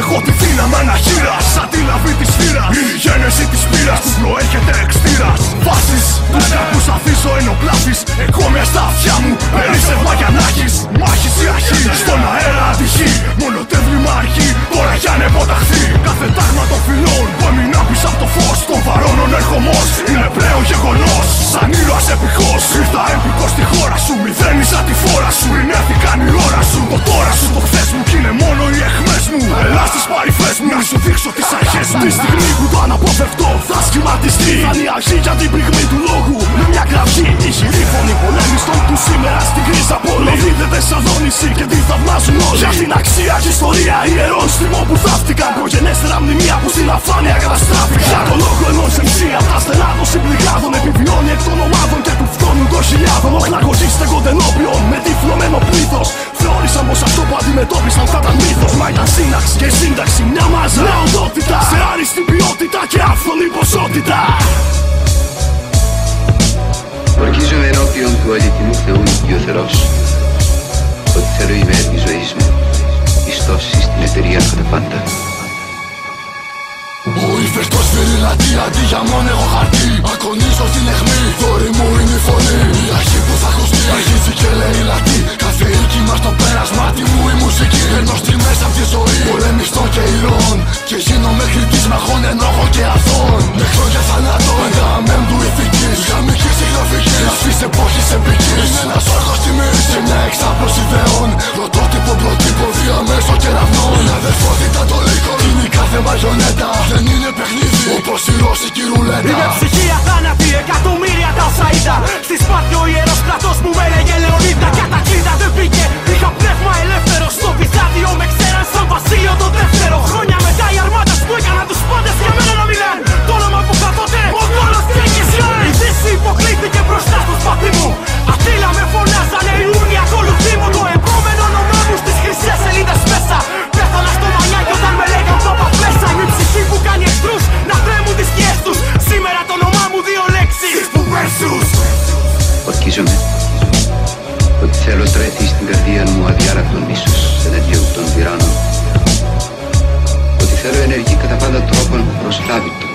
Έχω τη δύναμη αναχείρα Σαν τη λαβή της φύρας. Είναι η γένεση της πύρας Που προέρχεται εξτήρας Βάσεις τους καρπούς αφήσω ενοπλάφεις Εγώ με στα αυτιά μου περίσσευμα για να έχεις. Μάχης ή αρχή Στον αέρα ατυχή Μόνο τέβλημα αρχή Τώρα για να υποταχθεί Κάθε τάγμα των φιλών Που έμεινα πίσω από το φως. Των βαρώνων ερχομός Είναι πλέον γεγονός. Σαν ήρωας επιχώς Ήρθα έπικος στη χώρα σου. Μηδένιζα τη φόρα σου Είναι η ώρα σου Τη στιγμή που το αναποφευκτό θα σχηματιστεί. Θα είναι η αρχή για την πυγμή του λόγου. Με μια κραυγή Ισχυρή φωνή πολέμιστων του σήμερα στην κρίζα πόλη Δίδεται σαν δόνηση και τι θαυμάζουν όλοι. Για την αξία και ιστορία ιερών στριμών που θαύτηκαν Προγενέστερα μνημεία που στην αφάνεια καταστράφηκαν άριστη ποιότητα και άφθονη ποσότητα Ορκίζομαι ενώπιον του αληθινού Θεού Οικειοθερός ότι θέλω η μέρα της ζωής μου πιστώσει στην εταιρεία κατά πάντα. Ο ύφεστος φυριλατή αντί για μόνο έχω χαρτί Ακονίζω στην αιχμή, δόρη μου είναι η φωνή και αθών Με χρόνια θανάτων, του ηθικής Γαμική συγγραφική, αυτής εποχής επικής Είναι ένας όρκος τιμής και μια εξάπλωση ιδεών Πρωτότυπο, προτύπο, διαμέσο κεραυνών Η αδερφότητα το λύκο, είναι η κάθε μαγιονέτα. Δεν είναι παιχνίδι, όπως η ρώσικη ρουλέτα. Είναι ψυχή θέλω τρέθει στην καρδία μου αδιάρακτον μίσος εναντίον των τυράννων ότι θέλω ενεργή κατά πάντα τρόπον προσλάβητο